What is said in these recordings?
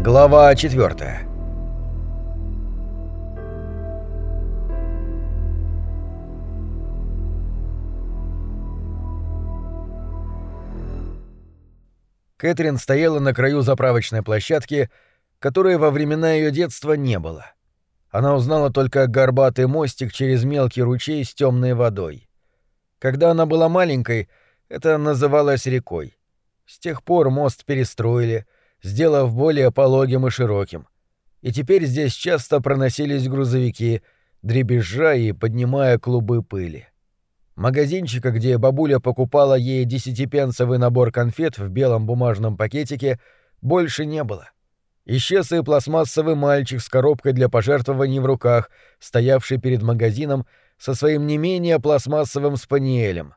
Глава 4 Кэтрин стояла на краю заправочной площадки, которой во времена ее детства не было. Она узнала только горбатый мостик через мелкий ручей с темной водой. Когда она была маленькой, это называлось рекой. С тех пор мост перестроили, сделав более пологим и широким. И теперь здесь часто проносились грузовики, дребезжа и поднимая клубы пыли. Магазинчика, где бабуля покупала ей десятипенсовый набор конфет в белом бумажном пакетике, больше не было. Исчез и пластмассовый мальчик с коробкой для пожертвований в руках, стоявший перед магазином со своим не менее пластмассовым спаниелем.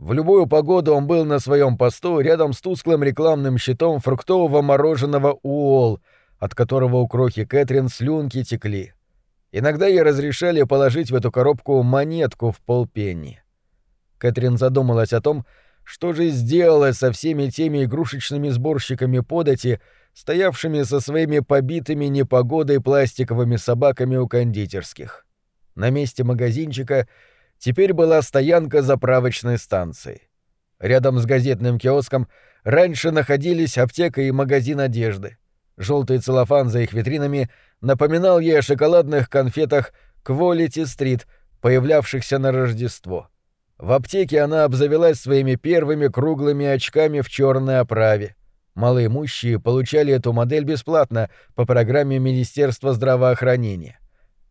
В любую погоду он был на своем посту рядом с тусклым рекламным щитом фруктового мороженого Уолл, от которого у крохи Кэтрин слюнки текли. Иногда ей разрешали положить в эту коробку монетку в полпенни. Кэтрин задумалась о том, что же сделала со всеми теми игрушечными сборщиками подати, стоявшими со своими побитыми непогодой пластиковыми собаками у кондитерских. На месте магазинчика теперь была стоянка заправочной станции. Рядом с газетным киоском раньше находились аптека и магазин одежды. Желтый целлофан за их витринами напоминал ей о шоколадных конфетах Quality Street, появлявшихся на Рождество. В аптеке она обзавелась своими первыми круглыми очками в черной оправе. Малоимущие получали эту модель бесплатно по программе Министерства здравоохранения.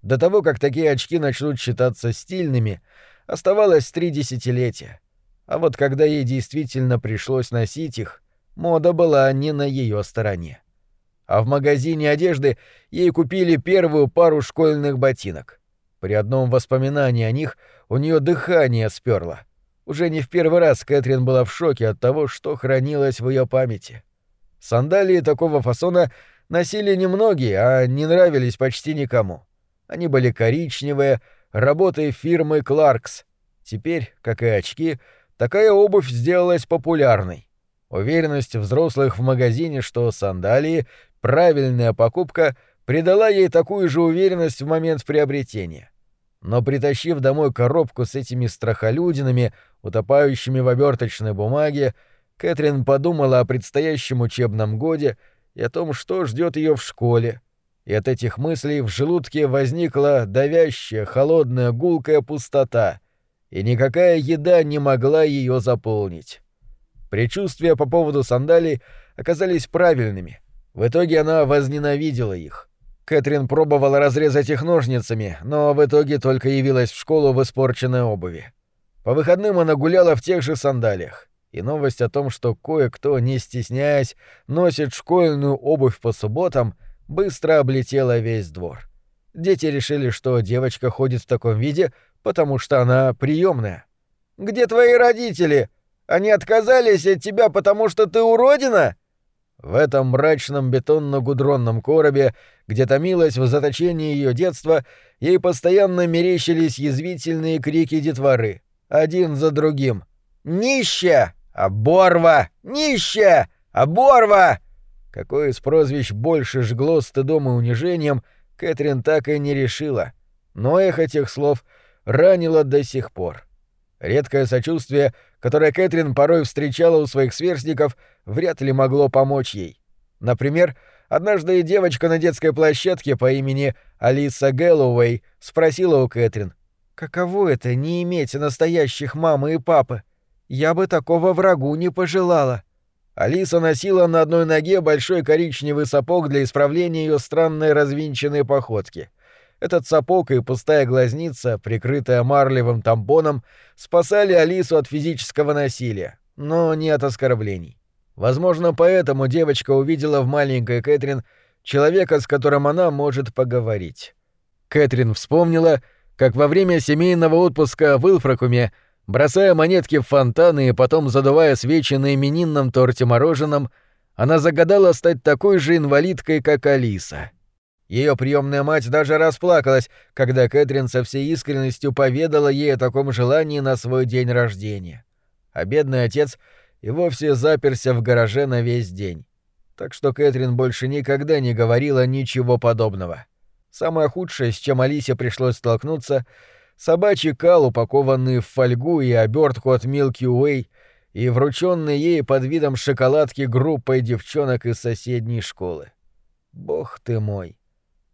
До того, как такие очки начнут считаться стильными, оставалось три десятилетия. А вот когда ей действительно пришлось носить их, мода была не на ее стороне. А в магазине одежды ей купили первую пару школьных ботинок. При одном воспоминании о них у нее дыхание сперло. Уже не в первый раз Кэтрин была в шоке от того, что хранилось в ее памяти. Сандалии такого фасона носили немногие, а не нравились почти никому. Они были коричневые, работой фирмы Кларкс. Теперь, как и очки, такая обувь сделалась популярной. Уверенность взрослых в магазине, что сандалии — правильная покупка, придала ей такую же уверенность в момент приобретения. Но притащив домой коробку с этими страхолюдинами, утопающими в оберточной бумаге, Кэтрин подумала о предстоящем учебном годе и о том, что ждет ее в школе. И от этих мыслей в желудке возникла давящая, холодная, гулкая пустота, и никакая еда не могла ее заполнить. Предчувствия по поводу сандалий оказались правильными. В итоге она возненавидела их. Кэтрин пробовала разрезать их ножницами, но в итоге только явилась в школу в испорченной обуви. По выходным она гуляла в тех же сандалиях. И новость о том, что кое-кто, не стесняясь, носит школьную обувь по субботам, быстро облетела весь двор. Дети решили, что девочка ходит в таком виде, потому что она приемная. «Где твои родители? Они отказались от тебя, потому что ты уродина?» В этом мрачном бетонно-гудронном коробе, где томилось в заточении ее детства, ей постоянно мерещились язвительные крики детворы, один за другим. «Нища! Оборва! Нища! Оборва!» Какое из прозвищ больше жгло стыдом и унижением, Кэтрин так и не решила. Но эхо тех слов ранило до сих пор. Редкое сочувствие, которое Кэтрин порой встречала у своих сверстников, вряд ли могло помочь ей. Например, однажды девочка на детской площадке по имени Алиса Гэллоуэй спросила у Кэтрин, «Каково это не иметь настоящих мамы и папы? Я бы такого врагу не пожелала». Алиса носила на одной ноге большой коричневый сапог для исправления ее странной развинченной походки — этот сапог и пустая глазница, прикрытая марлевым тампоном, спасали Алису от физического насилия, но не от оскорблений. Возможно, поэтому девочка увидела в маленькой Кэтрин человека, с которым она может поговорить. Кэтрин вспомнила, как во время семейного отпуска в Илфракуме, бросая монетки в фонтаны и потом задувая свечи на именинном торте мороженом, она загадала стать такой же инвалидкой, как Алиса — ее приемная мать даже расплакалась, когда Кэтрин со всей искренностью поведала ей о таком желании на свой день рождения. А бедный отец и вовсе заперся в гараже на весь день. так что Кэтрин больше никогда не говорила ничего подобного. Самое худшее, с чем Алисе пришлось столкнуться — собачий кал, упакованный в фольгу и обертку от Milky Way, и врученный ей под видом шоколадки группой девчонок из соседней школы. Бог ты мой!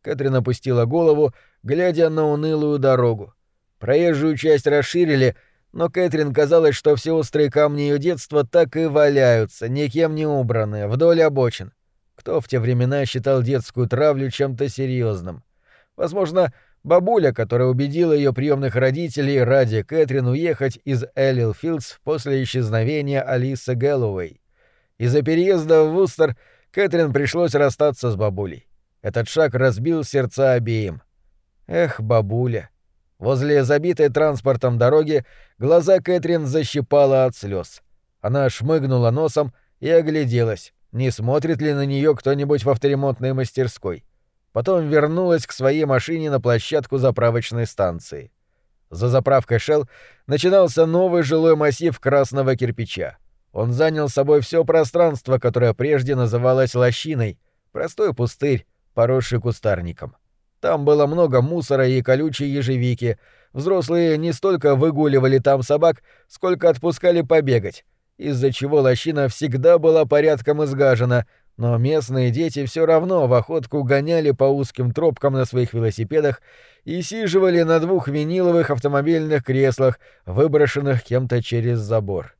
Кэтрин опустила голову, глядя на унылую дорогу. Проезжую часть расширили, но Кэтрин казалось, что все острые камни ее детства так и валяются, никем не убранные, вдоль обочин. Кто в те времена считал детскую травлю чем-то серьезным? Возможно, Бабуля, которая убедила ее приемных родителей ради Кэтрин уехать из Эллил Филдс после исчезновения Алисы Гэллоуэй. Из-за переезда в Вустер Кэтрин пришлось расстаться с бабулей. Этот шаг разбил сердца обеим. Эх, бабуля. Возле забитой транспортом дороги глаза Кэтрин защипала от слез. Она шмыгнула носом и огляделась, не смотрит ли на нее кто-нибудь в авторемонтной мастерской. Потом вернулась к своей машине на площадку заправочной станции. За заправкой Shell начинался новый жилой массив красного кирпича. Он занял собой все пространство, которое прежде называлось лощиной, простой пустырь, поросший кустарником. Там было много мусора и колючей ежевики. Взрослые не столько выгуливали там собак, сколько отпускали побегать, из-за чего лощина всегда была порядком изгажена, но местные дети все равно в охотку гоняли по узким тропкам на своих велосипедах и сиживали на двух виниловых автомобильных креслах, выброшенных кем-то через забор.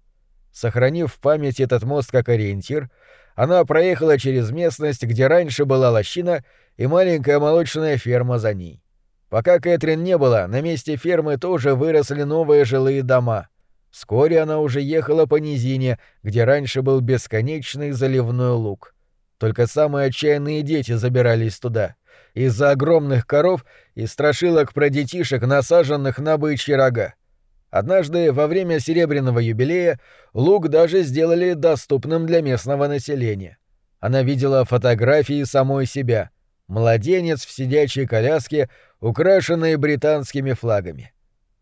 Сохранив в памяти этот мост как ориентир, она проехала через местность, где раньше была лощина и маленькая молочная ферма за ней. Пока Кэтрин не было, на месте фермы тоже выросли новые жилые дома. Вскоре она уже ехала по низине, где раньше был бесконечный заливной луг. Только самые отчаянные дети забирались туда. Из-за огромных коров и страшилок про детишек, насаженных на бычьи рога. Однажды, во время серебряного юбилея, луг даже сделали доступным для местного населения. Она видела фотографии самой себя. Младенец в сидячей коляске, украшенной британскими флагами.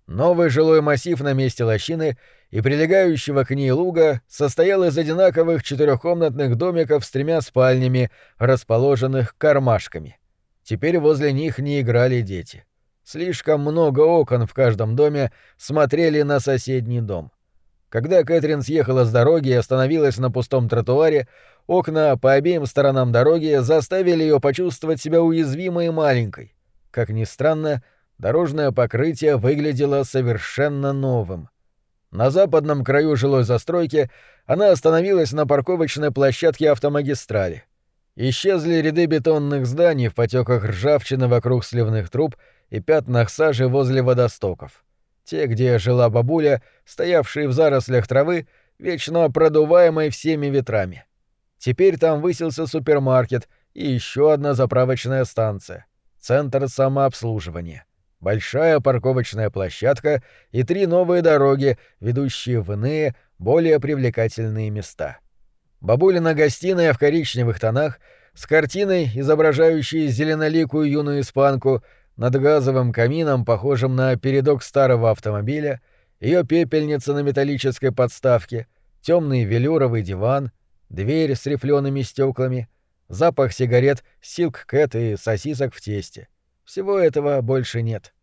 Новый жилой массив на месте лощины и прилегающего к ней луга состоял из одинаковых четырехкомнатных домиков с тремя спальнями, расположенных кармашками. Теперь возле них не играли дети. Слишком много окон в каждом доме смотрели на соседний дом. Когда Кэтрин съехала с дороги и остановилась на пустом тротуаре, окна по обеим сторонам дороги заставили ее почувствовать себя уязвимой и маленькой. Как ни странно, дорожное покрытие выглядело совершенно новым. На западном краю жилой застройки она остановилась на парковочной площадке автомагистрали. Исчезли ряды бетонных зданий в потеках ржавчины вокруг сливных труб и пятнах сажи возле водостоков. Те, где жила бабуля, стоявшие в зарослях травы, вечно продуваемой всеми ветрами. Теперь там высился супермаркет и еще одна заправочная станция — центр самообслуживания большая парковочная площадка и три новые дороги, ведущие в иные, более привлекательные места. Бабулина гостиная в коричневых тонах, с картиной, изображающей зеленоликую юную испанку, над газовым камином, похожим на передок старого автомобиля, ее пепельница на металлической подставке, темный велюровый диван, дверь с рифлеными стеклами, запах сигарет, силк кэт и сосисок в тесте. Всего этого больше нет.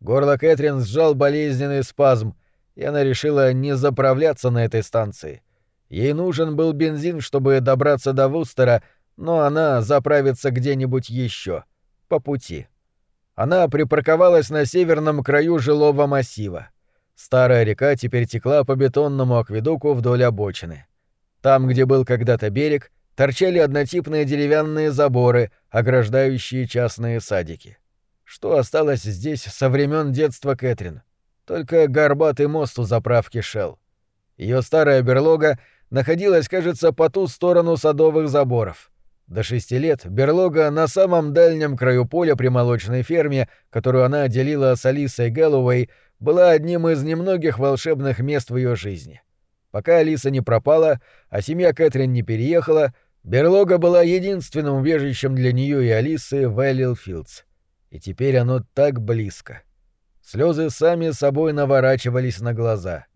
Горло Кэтрин сжал болезненный спазм, и она решила не заправляться на этой станции. Ей нужен был бензин, чтобы добраться до Вустера, но она заправится где-нибудь еще по пути. Она припарковалась на северном краю жилого массива. Старая река теперь текла по бетонному акведуку вдоль обочины. Там, где был когда-то берег, торчали однотипные деревянные заборы, ограждающие частные садики. Что осталось здесь со времен детства Кэтрин? Только горбатый мост у заправки Шелл. Ее старая берлога находилась, кажется, по ту сторону садовых заборов. До шести лет берлога на самом дальнем краю поля при молочной ферме, которую она делила с Алисой Гэллоуэй, была одним из немногих волшебных мест в ее жизни. Пока Алиса не пропала, а семья Кэтрин не переехала, берлога была единственным убежищем для нее и Алисы в Эллилфилдс и теперь оно так близко. Слезы сами собой наворачивались на глаза.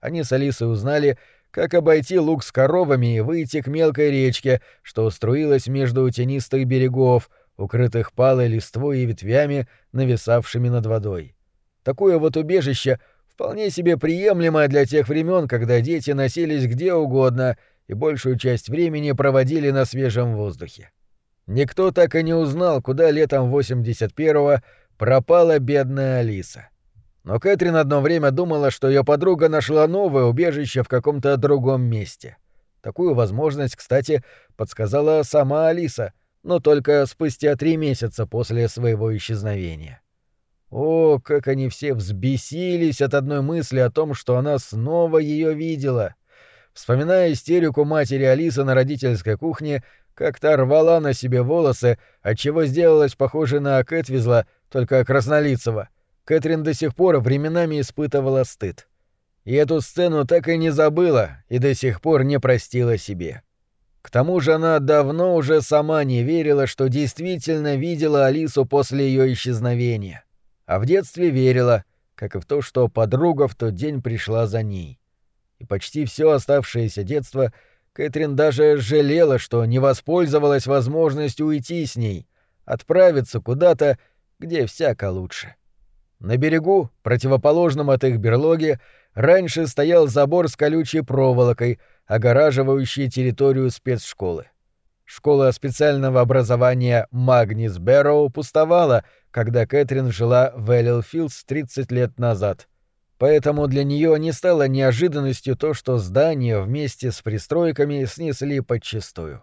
Они с Алисой узнали, как обойти луг с коровами и выйти к мелкой речке, что струилась между тенистых берегов, укрытых палой листвой и ветвями, нависавшими над водой. Такое вот убежище вполне себе приемлемое для тех времен, когда дети носились где угодно и большую часть времени проводили на свежем воздухе. Никто так и не узнал, куда летом 81-го пропала бедная Алиса. Но Кэтрин одно время думала, что ее подруга нашла новое убежище в каком-то другом месте. Такую возможность, кстати, подсказала сама Алиса, но только спустя три месяца после своего исчезновения. О, как они все взбесились от одной мысли о том, что она снова ее видела. Вспоминая истерику матери Алисы на родительской кухне, как та рвала на себе волосы, отчего сделалась похожей на Кэтвизла, только краснолицего, Кэтрин до сих пор временами испытывала стыд. И эту сцену так и не забыла и до сих пор не простила себе. К тому же она давно уже сама не верила, что действительно видела Алису после ее исчезновения. А в детстве верила, как и в то, что подруга в тот день пришла за ней. И почти все оставшееся детство Кэтрин даже жалела, что не воспользовалась возможностью уйти с ней, отправиться куда-то, где всяко лучше. На берегу, противоположном от их берлоги, раньше стоял забор с колючей проволокой, огораживающий территорию спецшколы. Школа специального образования Магнис Бэрроу пустовала, когда Кэтрин жила в Эллилфилдс 30 лет назад. Поэтому для нее не стало неожиданностью то, что здание вместе с пристройками снесли подчистую.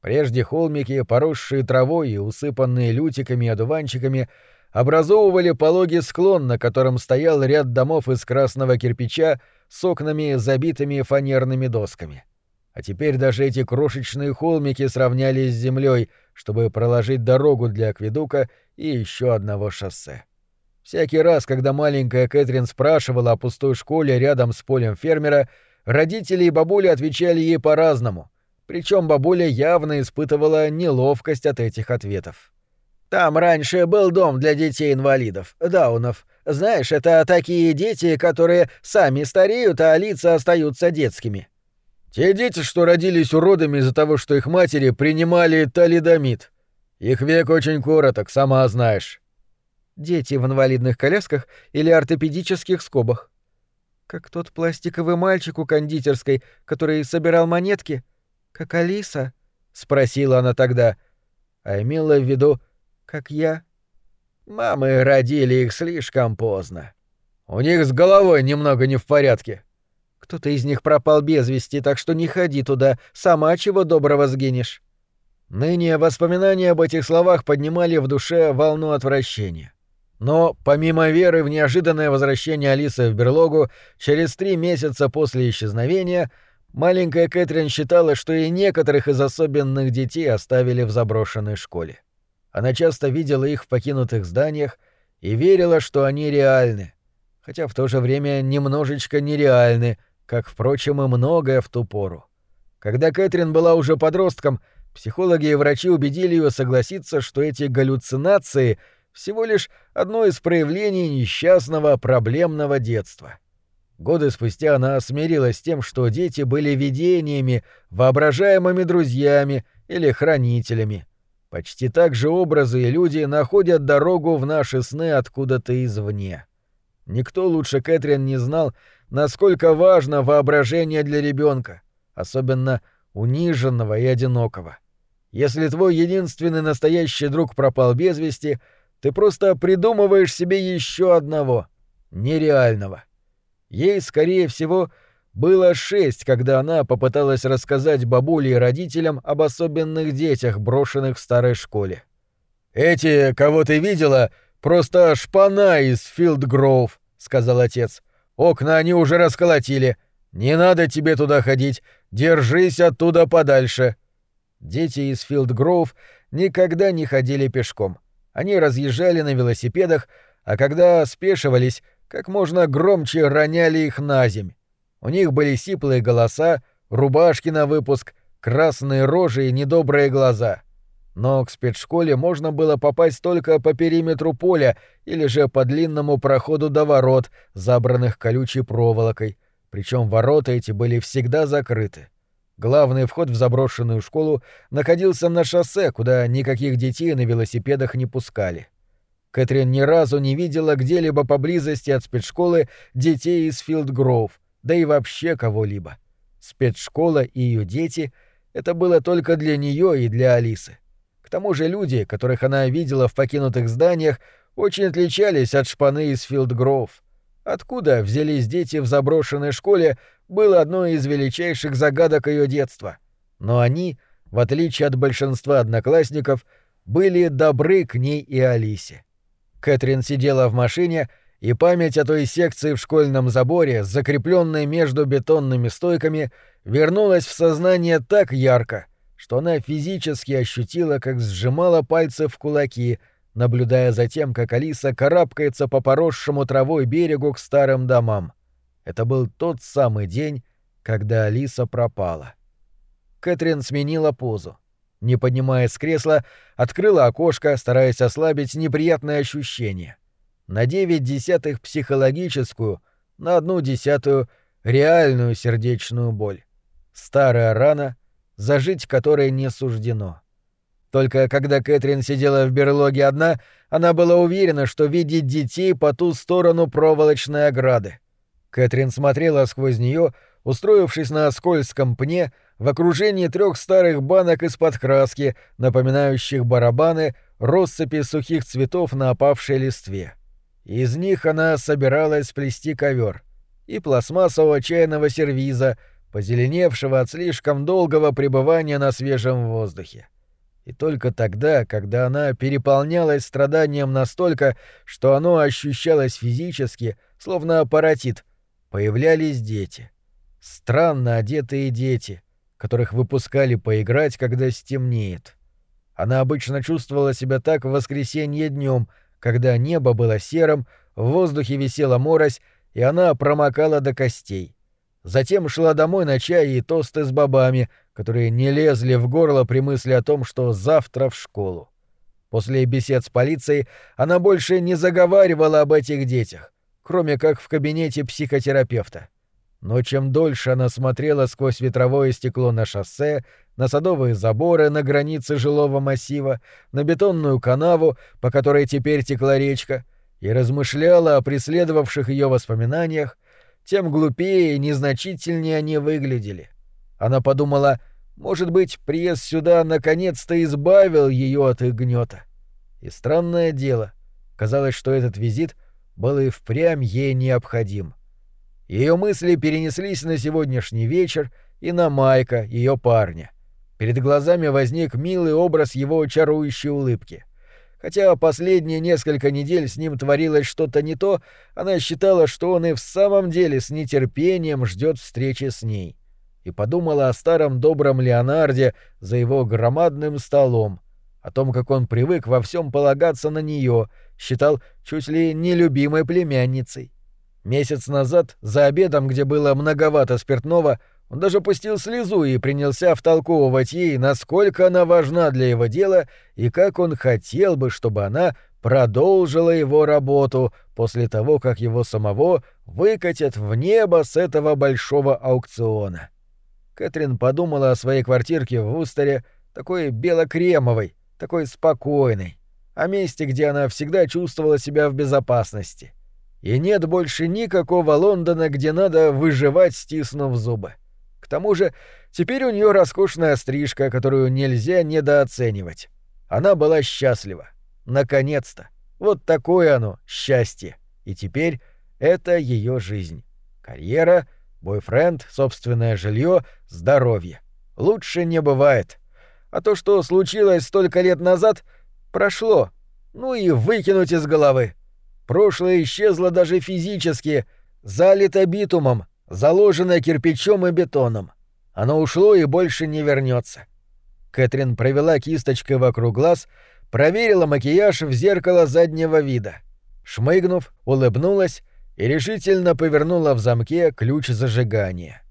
Прежде холмики, поросшие травой и усыпанные лютиками и одуванчиками, образовывали пологий склон, на котором стоял ряд домов из красного кирпича с окнами, забитыми фанерными досками. А теперь даже эти крошечные холмики сравнялись с землей, чтобы проложить дорогу для акведука и еще одного шоссе. Всякий раз, когда маленькая Кэтрин спрашивала о пустой школе рядом с полем фермера, родители и бабуля отвечали ей по-разному, причем бабуля явно испытывала неловкость от этих ответов. «Там раньше был дом для детей-инвалидов, даунов. Знаешь, это такие дети, которые сами стареют, а лица остаются детскими. Те дети, что родились уродами из-за того, что их матери принимали талидомид. Их век очень короток, сама знаешь. Дети в инвалидных колясках или ортопедических скобах. Как тот пластиковый мальчик у кондитерской, который собирал монетки. Как Алиса? Спросила она тогда. А имела в виду, как я. Мамы родили их слишком поздно. У них с головой немного не в порядке. Кто-то из них пропал без вести, так что не ходи туда, сама чего доброго сгинешь. Ныне воспоминания об этих словах поднимали в душе волну отвращения. Но, помимо веры в неожиданное возвращение Алисы в берлогу, через три месяца после исчезновения, маленькая Кэтрин считала, что и некоторых из особенных детей оставили в заброшенной школе. Она часто видела их в покинутых зданиях и верила, что они реальны, хотя в то же время немножечко нереальны — как, впрочем, и многое в ту пору. Когда Кэтрин была уже подростком, психологи и врачи убедили ее согласиться, что эти галлюцинации — всего лишь одно из проявлений несчастного проблемного детства. Годы спустя она смирилась с тем, что дети были видениями, воображаемыми друзьями или хранителями. Почти так же образы и люди находят дорогу в наши сны откуда-то извне. Никто лучше Кэтрин не знал, насколько важно воображение для ребенка, особенно униженного и одинокого. Если твой единственный настоящий друг пропал без вести, ты просто придумываешь себе еще одного, нереального. Ей, скорее всего, было шесть, когда она попыталась рассказать бабуле и родителям об особенных детях, брошенных в старой школе. «Эти, кого ты видела, просто шпана из Филдгроув», — сказал отец. Окна они уже расколотили. Не надо тебе туда ходить. Держись оттуда подальше. Дети из Филдгроув никогда не ходили пешком. Они разъезжали на велосипедах, а когда спешивались, как можно громче роняли их на земь. У них были сиплые голоса, рубашки на выпуск, красные рожи и недобрые глаза. Но к спецшколе можно было попасть только по периметру поля или же по длинному проходу до ворот, забранных колючей проволокой, причем ворота эти были всегда закрыты. Главный вход в заброшенную школу находился на шоссе, куда никаких детей на велосипедах не пускали. Кэтрин ни разу не видела где-либо поблизости от спецшколы детей из Филдгроув, да и вообще кого-либо. Спецшкола и ее дети — это было только для нее и для Алисы. К тому же люди, которых она видела в покинутых зданиях, очень отличались от шпаны из Филдгроув. Откуда взялись дети в заброшенной школе, было одной из величайших загадок ее детства. Но они, в отличие от большинства одноклассников, были добры к ней и Алисе. Кэтрин сидела в машине, и память о той секции в школьном заборе, закрепленной между бетонными стойками, вернулась в сознание так ярко, что она физически ощутила, как сжимала пальцы в кулаки, наблюдая за тем, как Алиса карабкается по поросшему травой берегу к старым домам. Это был тот самый день, когда Алиса пропала. Кэтрин сменила позу не поднимаясь с кресла, открыла окошко, стараясь ослабить неприятное ощущение. На девять десятых психологическую, на одну десятую реальную сердечную боль. Старая рана, зажить которой не суждено. Только когда Кэтрин сидела в берлоге одна, она была уверена, что видит детей по ту сторону проволочной ограды. Кэтрин смотрела сквозь нее, устроившись на скользком пне, в окружении трех старых банок из-под краски, напоминающих барабаны, россыпи сухих цветов на опавшей листве. Из них она собиралась сплести ковер и пластмассового чайного сервиза, позеленевшего от слишком долгого пребывания на свежем воздухе. И только тогда, когда она переполнялась страданием настолько, что оно ощущалось физически, словно аппаратит, появлялись дети. Странно одетые дети — которых выпускали поиграть, когда стемнеет. Она обычно чувствовала себя так в воскресенье днем, когда небо было серым, в воздухе висела морось, и она промокала до костей. Затем шла домой на чай и тосты с бобами, которые не лезли в горло при мысли о том, что завтра в школу. После бесед с полицией она больше не заговаривала об этих детях, кроме как в кабинете психотерапевта. Но чем дольше она смотрела сквозь ветровое стекло на шоссе, на садовые заборы на границе жилого массива, на бетонную канаву, по которой теперь текла речка, и размышляла о преследовавших ее воспоминаниях, тем глупее и незначительнее они выглядели. Она подумала, может быть, приезд сюда наконец-то избавил ее от их гнета. И странное дело, казалось, что этот визит был и впрямь ей необходим. — ее мысли перенеслись на сегодняшний вечер и на Майка, ее парня. Перед глазами возник милый образ его чарующей улыбки. Хотя последние несколько недель с ним творилось что-то не то, она считала, что он и в самом деле с нетерпением ждет встречи с ней. И подумала о старом добром Леонарде за его громадным столом, о том, как он привык во всем полагаться на нее, считал чуть ли не любимой племянницей. Месяц назад, за обедом, где было многовато спиртного, он даже пустил слезу и принялся втолковывать ей, насколько она важна для его дела и как он хотел бы, чтобы она продолжила его работу после того, как его самого выкатят в небо с этого большого аукциона. Кэтрин подумала о своей квартирке в Устере, такой белокремовой, такой спокойной, о месте, где она всегда чувствовала себя в безопасности — и нет больше никакого Лондона, где надо выживать, стиснув зубы. К тому же теперь у нее роскошная стрижка, которую нельзя недооценивать. Она была счастлива. Наконец-то. Вот такое оно, счастье. И теперь это ее жизнь. Карьера, бойфренд, собственное жилье, здоровье. Лучше не бывает. А то, что случилось столько лет назад, прошло. Ну и выкинуть из головы. Прошлое исчезло даже физически, залито битумом, заложено кирпичом и бетоном. Оно ушло и больше не вернется. Кэтрин провела кисточкой вокруг глаз, проверила макияж в зеркало заднего вида. Шмыгнув, улыбнулась и решительно повернула в замке ключ зажигания.